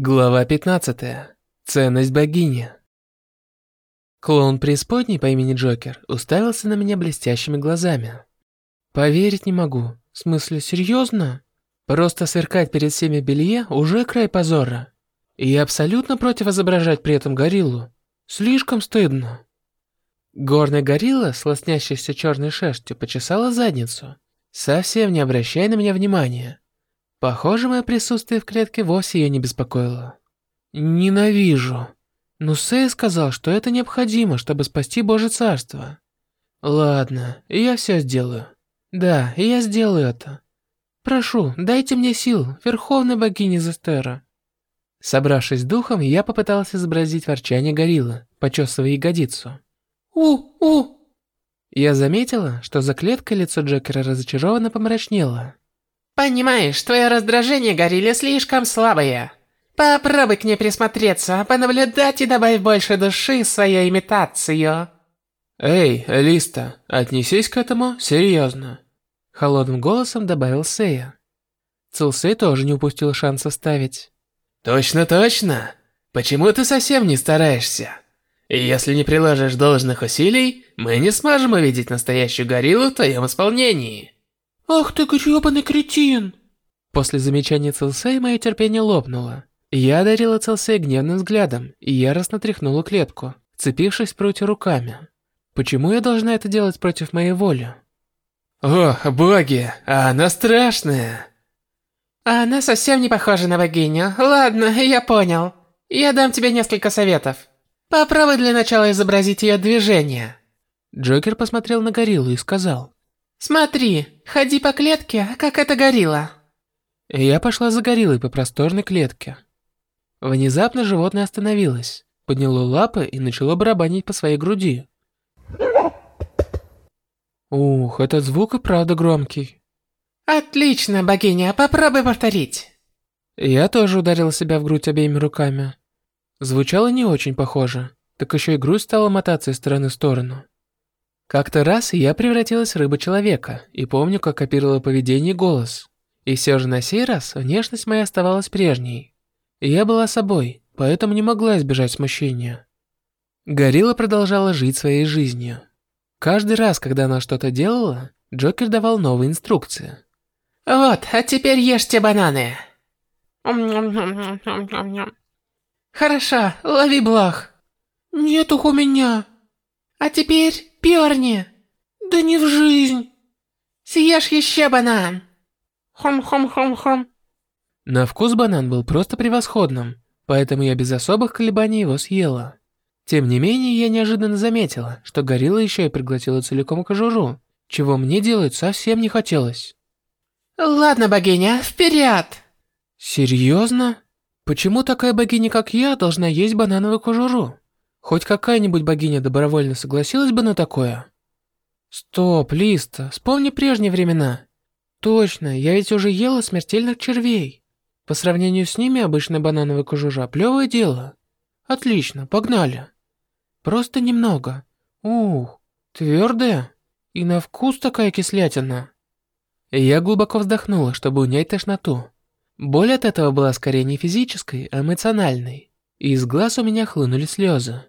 Глава 15. Ценность богини. Клоун преисподней по имени Джокер уставился на меня блестящими глазами. Поверить не могу. В смысле, серьезно? Просто сверкать перед всеми белье уже край позора. И абсолютно против изображать при этом гориллу. Слишком стыдно. Горная горилла с черной шерстью почесала задницу, совсем не обращая на меня внимания. Похоже, мое присутствие в клетке вовсе ее не беспокоило. Ненавижу. Но Сэй сказал, что это необходимо, чтобы спасти Божье Царство. Ладно, я все сделаю. Да, я сделаю это. Прошу, дайте мне сил, Верховной Богини Зестера. Собравшись духом, я попытался изобразить ворчание гориллы, почесывая ягодицу. «У-у!» Я заметила, что за клеткой лицо Джокера разочарованно помрачнело. Понимаешь, твое раздражение, Горилля, слишком слабое. Попробуй к ней присмотреться, понаблюдать и добавь больше души в свою имитацию. Эй, Листа, отнесись к этому серьезно. Холодным голосом добавил Сея. Цилсей тоже не упустил шанса ставить. Точно, точно. Почему ты совсем не стараешься? И если не приложишь должных усилий, мы не сможем увидеть настоящую гориллу в твоем исполнении. «Ах ты грёбаный кретин!» После замечания Целсея мое терпение лопнуло. Я одарила Целсея гневным взглядом и яростно тряхнула клетку, цепившись в прутья руками. Почему я должна это делать против моей воли? О, боги, а она страшная. А она совсем не похожа на богиню. Ладно, я понял. Я дам тебе несколько советов. Попробуй для начала изобразить ее движение. Джокер посмотрел на гориллу и сказал. Смотри, ходи по клетке, как эта горилла. Я пошла за гориллой по просторной клетке. Внезапно животное остановилось, подняло лапы и начало барабанить по своей груди. Ух, этот звук и правда громкий. Отлично, богиня, попробуй повторить. Я тоже ударила себя в грудь обеими руками. Звучало не очень похоже, так еще и грудь стала мотаться из стороны в сторону. Как-то раз я превратилась в рыбу-человека и помню, как копировала поведение и голос. И все же на сей раз внешность моя оставалась прежней. Я была собой, поэтому не могла избежать смущения. Горилла продолжала жить своей жизнью. Каждый раз, когда она что-то делала, Джокер давал новые инструкции. «Вот, а теперь ешьте бананы!» «Хорошо, лови блох!» «Нет их у меня!» «А теперь Перни! Да не в жизнь! Съешь еще банан! Хом-хом-хом-хом!» На вкус банан был просто превосходным, поэтому я без особых колебаний его съела. Тем не менее, я неожиданно заметила, что горилла еще и пригласила целиком кожуру, чего мне делать совсем не хотелось. «Ладно, богиня, вперед!» «Серьезно? Почему такая богиня, как я, должна есть банановую кожуру?» Хоть какая-нибудь богиня добровольно согласилась бы на такое? Стоп, Листа, вспомни прежние времена. Точно, я ведь уже ела смертельных червей. По сравнению с ними обычная банановая кожужа – плевое дело. Отлично, погнали. Просто немного. Ух, твердая. И на вкус такая кислятина. Я глубоко вздохнула, чтобы унять тошноту. Боль от этого была скорее не физической, а эмоциональной. И из глаз у меня хлынули слезы.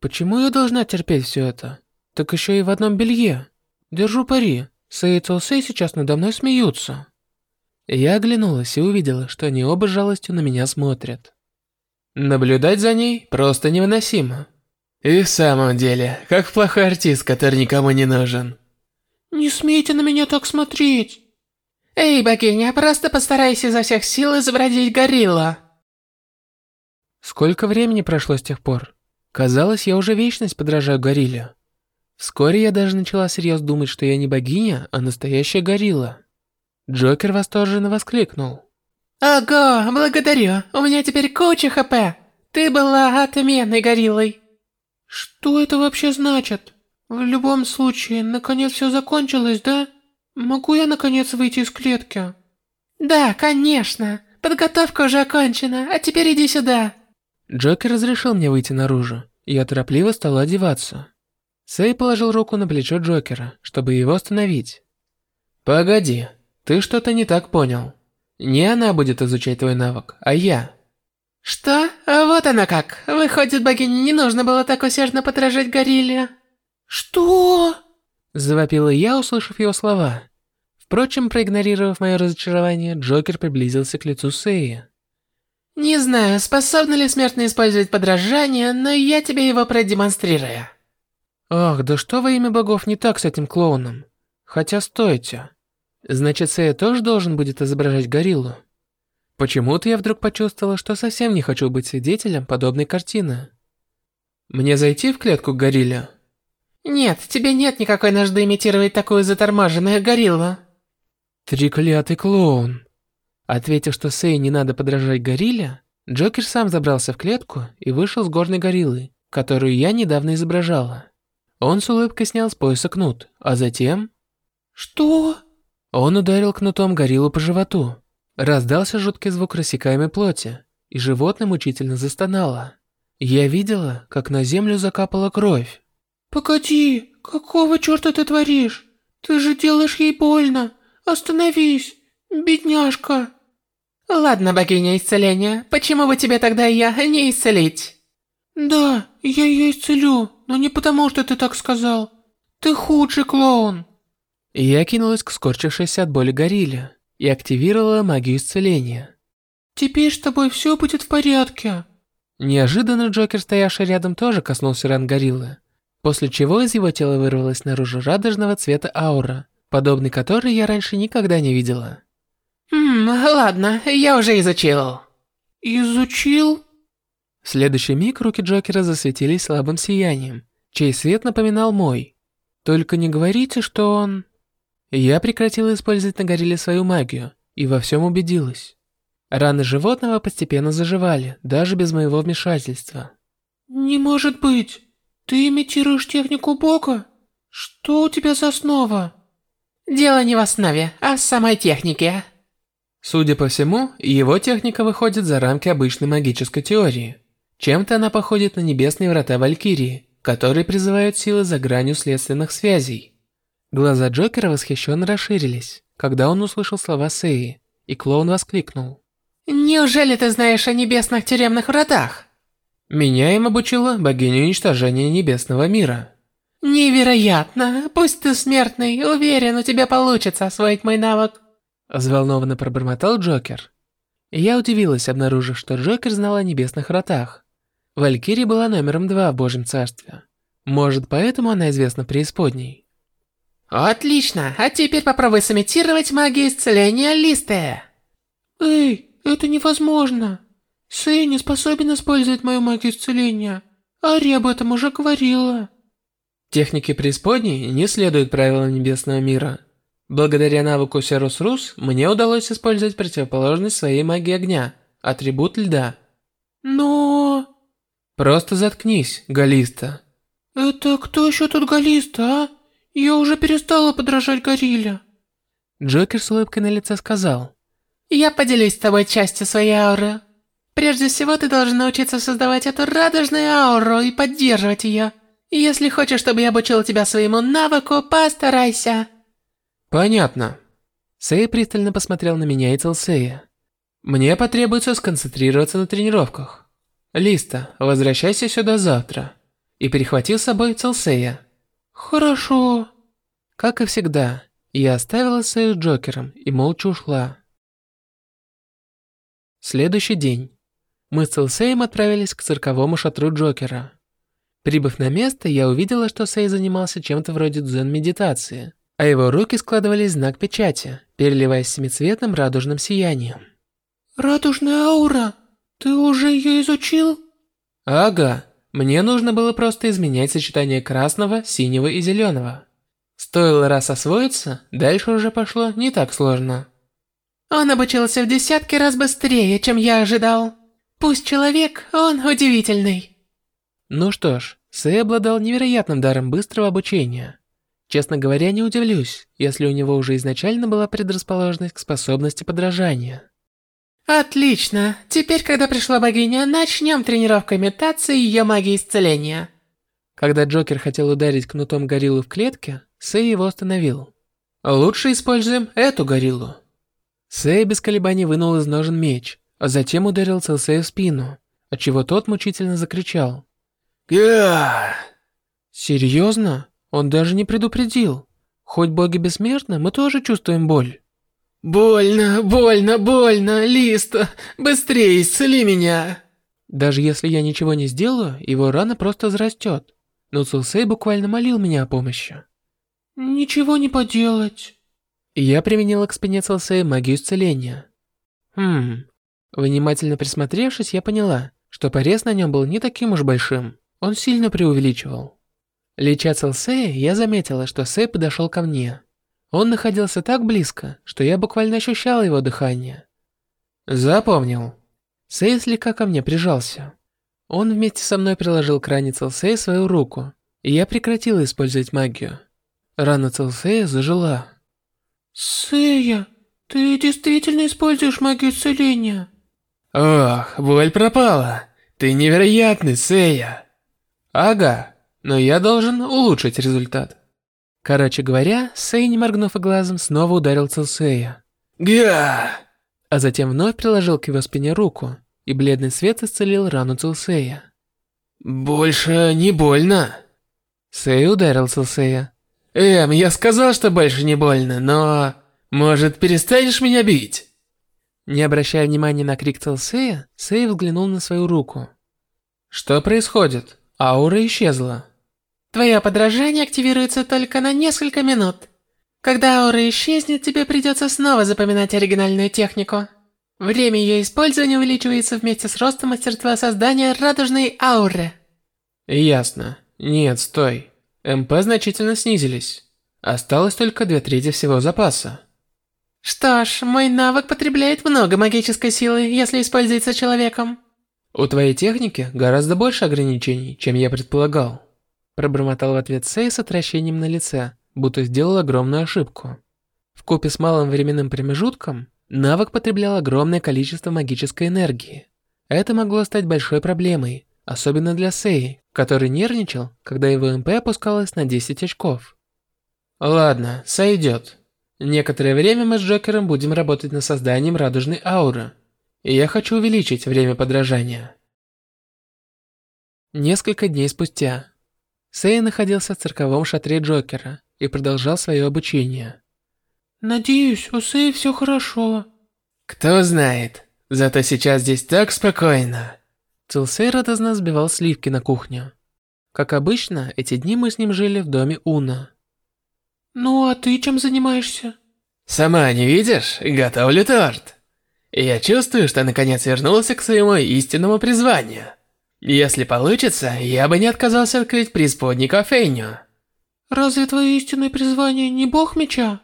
Почему я должна терпеть все это? Так еще и в одном белье. Держу пари. Сэй и Цолсей сейчас надо мной смеются. Я оглянулась и увидела, что они оба с жалостью на меня смотрят. Наблюдать за ней просто невыносимо. И в самом деле, как плохой артист, который никому не нужен. Не смейте на меня так смотреть. Эй, богиня, просто постарайся изо всех сил изобразить горилла. Сколько времени прошло с тех пор? Казалось, я уже вечность подражаю горилле. Вскоре я даже начала серьезно думать, что я не богиня, а настоящая горилла. Джокер восторженно воскликнул. «Ого, благодарю, у меня теперь куча хп. Ты была отменной гориллой». «Что это вообще значит? В любом случае, наконец все закончилось, да? Могу я наконец выйти из клетки?» «Да, конечно. Подготовка уже окончена, а теперь иди сюда». Джокер разрешил мне выйти наружу, и я торопливо стала одеваться. Сэй положил руку на плечо Джокера, чтобы его остановить. «Погоди, ты что-то не так понял. Не она будет изучать твой навык, а я». Что? Вот она как. Выходит, богине не нужно было так усердно подражать горилле. Что? Завопила я, услышав его слова. Впрочем, проигнорировав мое разочарование, Джокер приблизился к лицу Сэи. Не знаю, способны ли смертные использовать подражание, но я тебе его продемонстрирую. Ах, да что во имя богов не так с этим клоуном? Хотя стойте. Значит, Сэя тоже должен будет изображать гориллу? Почему-то я вдруг почувствовала, что совсем не хочу быть свидетелем подобной картины. Мне зайти в клетку к горилле? Нет, тебе нет никакой нужды имитировать такую заторможенную гориллу. Треклятый клоун. Ответив, что Сэй не надо подражать горилле, Джокер сам забрался в клетку и вышел с горной гориллы, которую я недавно изображала. Он с улыбкой снял с пояса кнут, а затем... Что? Он ударил кнутом гориллу по животу. Раздался жуткий звук рассекаемой плоти, и животное мучительно застонало. Я видела, как на землю закапала кровь. Погоди, какого черта ты творишь? Ты же делаешь ей больно. Остановись, бедняжка. Ладно, богиня исцеления, почему бы тебе тогда я не исцелить? Да, я ее исцелю, но не потому, что ты так сказал. Ты худший клоун. Я кинулась к скорчившейся от боли горилле и активировала магию исцеления. Теперь с тобой все будет в порядке. Неожиданно Джокер, стоявший рядом, тоже коснулся ран гориллы, после чего из его тела вырвалась наружу радужного цвета аура, подобной которой я раньше никогда не видела. Хм, ладно, я уже изучил. Изучил? В следующий миг руки Джокера засветились слабым сиянием, чей свет напоминал мой. Только не говорите, что он... Я прекратила использовать на горилле свою магию и во всем убедилась. Раны животного постепенно заживали, даже без моего вмешательства. Не может быть! Ты имитируешь технику бога? Что у тебя за основа? Дело не в основе, а в самой технике. Судя по всему, его техника выходит за рамки обычной магической теории. Чем-то она походит на небесные врата Валькирии, которые призывают силы за гранью следственных связей. Глаза Джокера восхищенно расширились, когда он услышал слова Сеи, и клоун воскликнул. «Неужели ты знаешь о небесных тюремных вратах?» «Меня им обучила богиня уничтожения небесного мира». «Невероятно! Пусть ты смертный, уверен, у тебя получится освоить мой навык!» Взволнованно пробормотал Джокер. Я удивилась, обнаружив, что Джокер знал о небесных вратах. Валькирия была номером два в Божьем Царстве. Может, поэтому она известна преисподней. Отлично, а теперь попробуй сымитировать магию исцеления Листы. Эй, это невозможно. Сэй не способен использовать мою магию исцеления. Ари об этом уже говорила. Техники преисподней не следуют правилам небесного мира. Благодаря навыку Серус Рус мне удалось использовать противоположность своей магии огня, атрибут льда. Но... Просто заткнись, Галиста. Это кто еще тут Галиста, а? Я уже перестала подражать горилле. Джокер с улыбкой на лице сказал. Я поделюсь с тобой частью своей ауры. Прежде всего, ты должен научиться создавать эту радужную ауру и поддерживать ее. Если хочешь, чтобы я обучил тебя своему навыку, постарайся. Понятно. Сэй пристально посмотрел на меня и Целсея. Мне потребуется сконцентрироваться на тренировках. Листа, возвращайся сюда завтра. И перехватил с собой Целсея. Хорошо. Как и всегда, я оставила Сэй с Джокером и молча ушла. Следующий день. Мы с Целсеем отправились к цирковому шатру Джокера. Прибыв на место, я увидела, что Сэй занимался чем-то вроде дзен-медитации, а его руки складывались в знак печати, переливаясь семицветным радужным сиянием. «Радужная аура! Ты уже ее изучил?» «Ага, мне нужно было просто изменять сочетание красного, синего и зеленого. Стоило раз освоиться, дальше уже пошло не так сложно. Он обучился в десятки раз быстрее, чем я ожидал. Пусть человек, он удивительный. Ну что ж, Сэй обладал невероятным даром быстрого обучения. Честно говоря, не удивлюсь, если у него уже изначально была предрасположенность к способности подражания. Отлично. Теперь, когда пришла богиня, начнем тренировку имитации ее магии исцеления. Когда Джокер хотел ударить кнутом гориллу в клетке, Сэй его остановил. Лучше используем эту гориллу. Сэй без колебаний вынул из ножен меч, а затем ударил Целсея в спину, отчего тот мучительно закричал. Га! Серьезно? Он даже не предупредил. Хоть боги бессмертны, мы тоже чувствуем боль. Больно, больно, больно, Листа, быстрее исцели меня. Даже если я ничего не сделаю, его рана просто зарастет. Но Цилсей буквально молил меня о помощи. Ничего не поделать. Я применила к спине Цилсея магию исцеления. Хм. Внимательно присмотревшись, я поняла, что порез на нем был не таким уж большим. Он сильно преувеличивал. Леча Целсея, я заметила, что Сэй подошел ко мне. Он находился так близко, что я буквально ощущала его дыхание. Запомнил. Сэй слегка ко мне прижался. Он вместе со мной приложил к ране Целсея свою руку, и я прекратила использовать магию. Рана Целсея зажила. Сэя, ты действительно используешь магию исцеления? Ох, боль пропала. Ты невероятный, Сэя. Ага, но я должен улучшить результат. Короче говоря, Сэй, не моргнув и глазом, снова ударил Целсея. Га! А затем вновь приложил к его спине руку, и бледный свет исцелил рану Целсея. Больше не больно. Сэй ударил Целсея. Эм, я сказал, что больше не больно, но... Может, перестанешь меня бить? Не обращая внимания на крик Целсея, Сэй взглянул на свою руку. Что происходит? Аура исчезла. Твое подражание активируется только на несколько минут. Когда аура исчезнет, тебе придется снова запоминать оригинальную технику. Время ее использования увеличивается вместе с ростом мастерства создания радужной ауры. Ясно. Нет, стой. МП значительно снизились. Осталось только две трети всего запаса. Что ж, мой навык потребляет много магической силы, если используется человеком. У твоей техники гораздо больше ограничений, чем я предполагал. Пробормотал в ответ Сэй с отвращением на лице, будто сделал огромную ошибку. В купе с малым временным промежутком, навык потреблял огромное количество магической энергии. Это могло стать большой проблемой, особенно для Сэй, который нервничал, когда его МП опускалось на 10 очков. Ладно, сойдет. Некоторое время мы с Джокером будем работать над созданием радужной ауры и я хочу увеличить время подражания. Несколько дней спустя. Сэй находился в цирковом шатре Джокера и продолжал свое обучение. Надеюсь, у Сэй все хорошо. Кто знает, зато сейчас здесь так спокойно. Цилсей радостно сбивал сливки на кухню. Как обычно, эти дни мы с ним жили в доме Уна. Ну а ты чем занимаешься? Сама не видишь? Готовлю торт. Я чувствую, что наконец вернулся к своему истинному призванию. Если получится, я бы не отказался открыть преисподней кофейню. Разве твое истинное призвание не бог меча?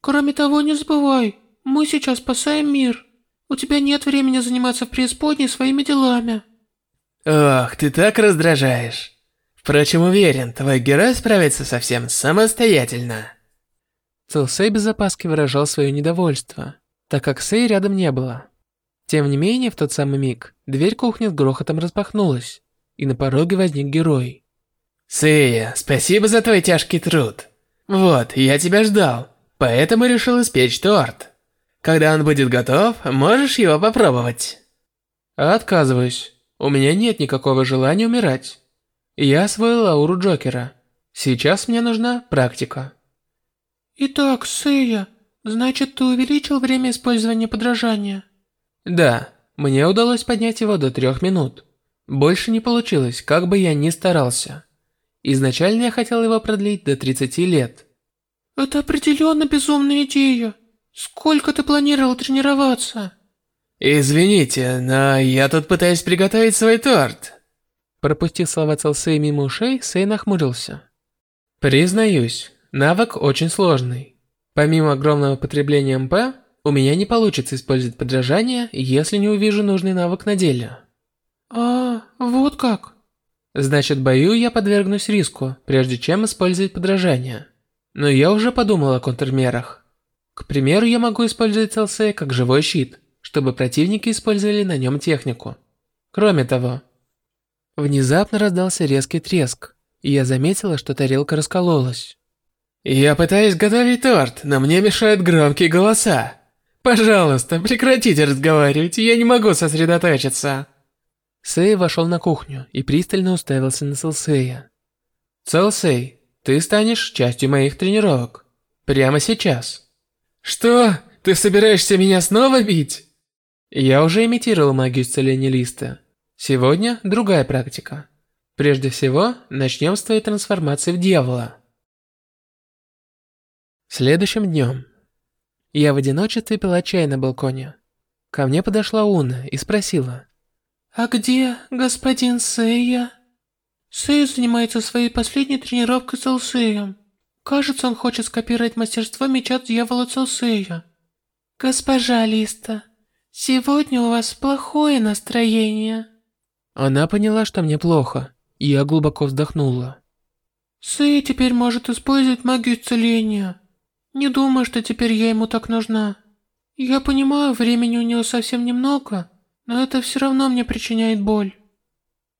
Кроме того, не забывай, мы сейчас спасаем мир. У тебя нет времени заниматься в преисподней своими делами. Ох, ты так раздражаешь. Впрочем, уверен, твой герой справится со всем самостоятельно. Целсей без опаски выражал свое недовольство так как Сэй рядом не было. Тем не менее, в тот самый миг дверь кухни с грохотом распахнулась, и на пороге возник герой. Сэя, спасибо за твой тяжкий труд. Вот, я тебя ждал, поэтому решил испечь торт. Когда он будет готов, можешь его попробовать. Отказываюсь. У меня нет никакого желания умирать. Я освоил ауру Джокера. Сейчас мне нужна практика. Итак, Сэя, Значит, ты увеличил время использования подражания? Да, мне удалось поднять его до трех минут. Больше не получилось, как бы я ни старался. Изначально я хотел его продлить до 30 лет. Это определенно безумная идея. Сколько ты планировал тренироваться? Извините, но я тут пытаюсь приготовить свой торт. Пропустив слова Целсей мимо ушей, Сей нахмурился. Признаюсь, навык очень сложный. Помимо огромного потребления МП, у меня не получится использовать подражание, если не увижу нужный навык на деле. А, вот как. Значит, бою я подвергнусь риску, прежде чем использовать подражание. Но я уже подумал о контрмерах. К примеру, я могу использовать ЛС как живой щит, чтобы противники использовали на нем технику. Кроме того, внезапно раздался резкий треск, и я заметила, что тарелка раскололась. Я пытаюсь готовить торт, но мне мешают громкие голоса. Пожалуйста, прекратите разговаривать, я не могу сосредоточиться. Сэй вошел на кухню и пристально уставился на Селсея. Селсей, ты станешь частью моих тренировок. Прямо сейчас. Что? Ты собираешься меня снова бить? Я уже имитировал магию исцеления листа. Сегодня другая практика. Прежде всего, начнем с твоей трансформации в дьявола. Следующим днем. Я в одиночестве пила чай на балконе. Ко мне подошла Уна и спросила. «А где господин Сэя?» Сэй занимается своей последней тренировкой с Алсеем. Кажется, он хочет скопировать мастерство меча дьявола Целсея. Госпожа Листа, сегодня у вас плохое настроение. Она поняла, что мне плохо, и я глубоко вздохнула. Сэй теперь может использовать магию исцеления. Не думаю, что теперь я ему так нужна. Я понимаю, времени у него совсем немного, но это все равно мне причиняет боль.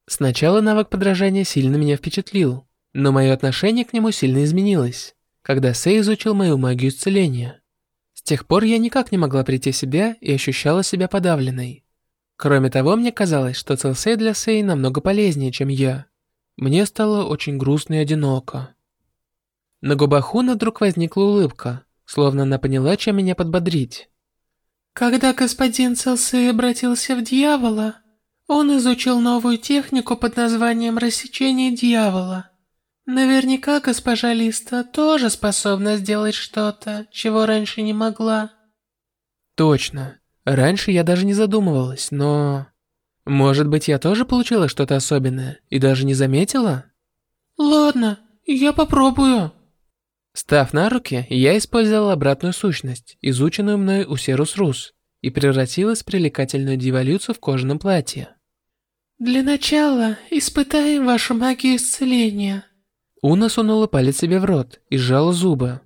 Сначала навык подражания сильно меня впечатлил, но мое отношение к нему сильно изменилось, когда Сэй изучил мою магию исцеления. С тех пор я никак не могла прийти в себя и ощущала себя подавленной. Кроме того, мне казалось, что Целсей для Сэй намного полезнее, чем я. Мне стало очень грустно и одиноко. На губах Уна вдруг возникла улыбка, словно она поняла, чем меня подбодрить. Когда господин Целсей обратился в дьявола, он изучил новую технику под названием «Рассечение дьявола». Наверняка госпожа Листа тоже способна сделать что-то, чего раньше не могла. Точно. Раньше я даже не задумывалась, но... Может быть, я тоже получила что-то особенное и даже не заметила? Ладно, я попробую. Став на руки, я использовала обратную сущность, изученную мной у Серус Рус, и превратилась в привлекательную деволюцию в кожаном платье. Для начала испытаем вашу магию исцеления. Уна сунула палец себе в рот и сжала зубы.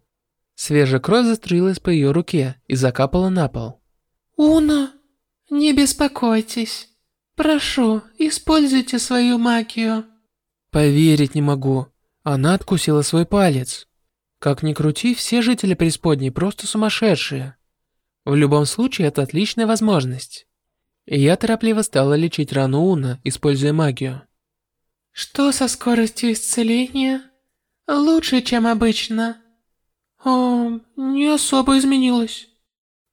Свежая кровь заструилась по ее руке и закапала на пол. Уна, не беспокойтесь. Прошу, используйте свою магию. Поверить не могу. Она откусила свой палец. Как ни крути, все жители преисподней просто сумасшедшие. В любом случае, это отличная возможность. я торопливо стала лечить рану Уна, используя магию. Что со скоростью исцеления? Лучше, чем обычно. О, не особо изменилось.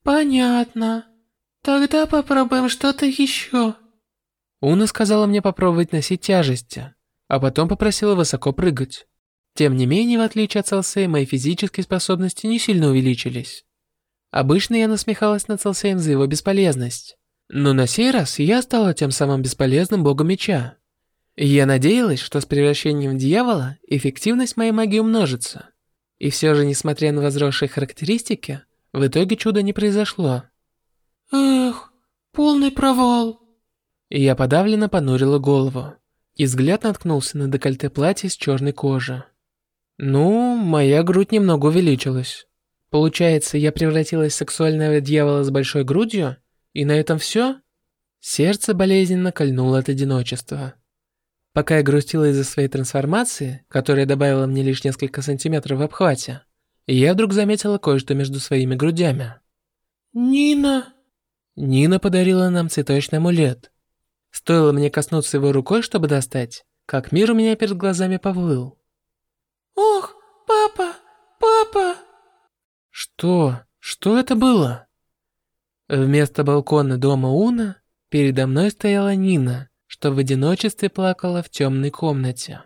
Понятно. Тогда попробуем что-то еще. Уна сказала мне попробовать носить тяжести, а потом попросила высоко прыгать. Тем не менее, в отличие от Целсея, мои физические способности не сильно увеличились. Обычно я насмехалась над Целсеем за его бесполезность. Но на сей раз я стала тем самым бесполезным богом меча. Я надеялась, что с превращением в дьявола эффективность моей магии умножится. И все же, несмотря на возросшие характеристики, в итоге чуда не произошло. Эх, полный провал. Я подавленно понурила голову, и взгляд наткнулся на декольте платья с черной кожи. Ну, моя грудь немного увеличилась. Получается, я превратилась в сексуального дьявола с большой грудью? И на этом все? Сердце болезненно кольнуло от одиночества. Пока я грустила из-за своей трансформации, которая добавила мне лишь несколько сантиметров в обхвате, я вдруг заметила кое-что между своими грудями. «Нина!» Нина подарила нам цветочный амулет. Стоило мне коснуться его рукой, чтобы достать, как мир у меня перед глазами повыл. Ох, папа, папа. Что? Что это было? Вместо балкона дома Уна передо мной стояла Нина, что в одиночестве плакала в темной комнате.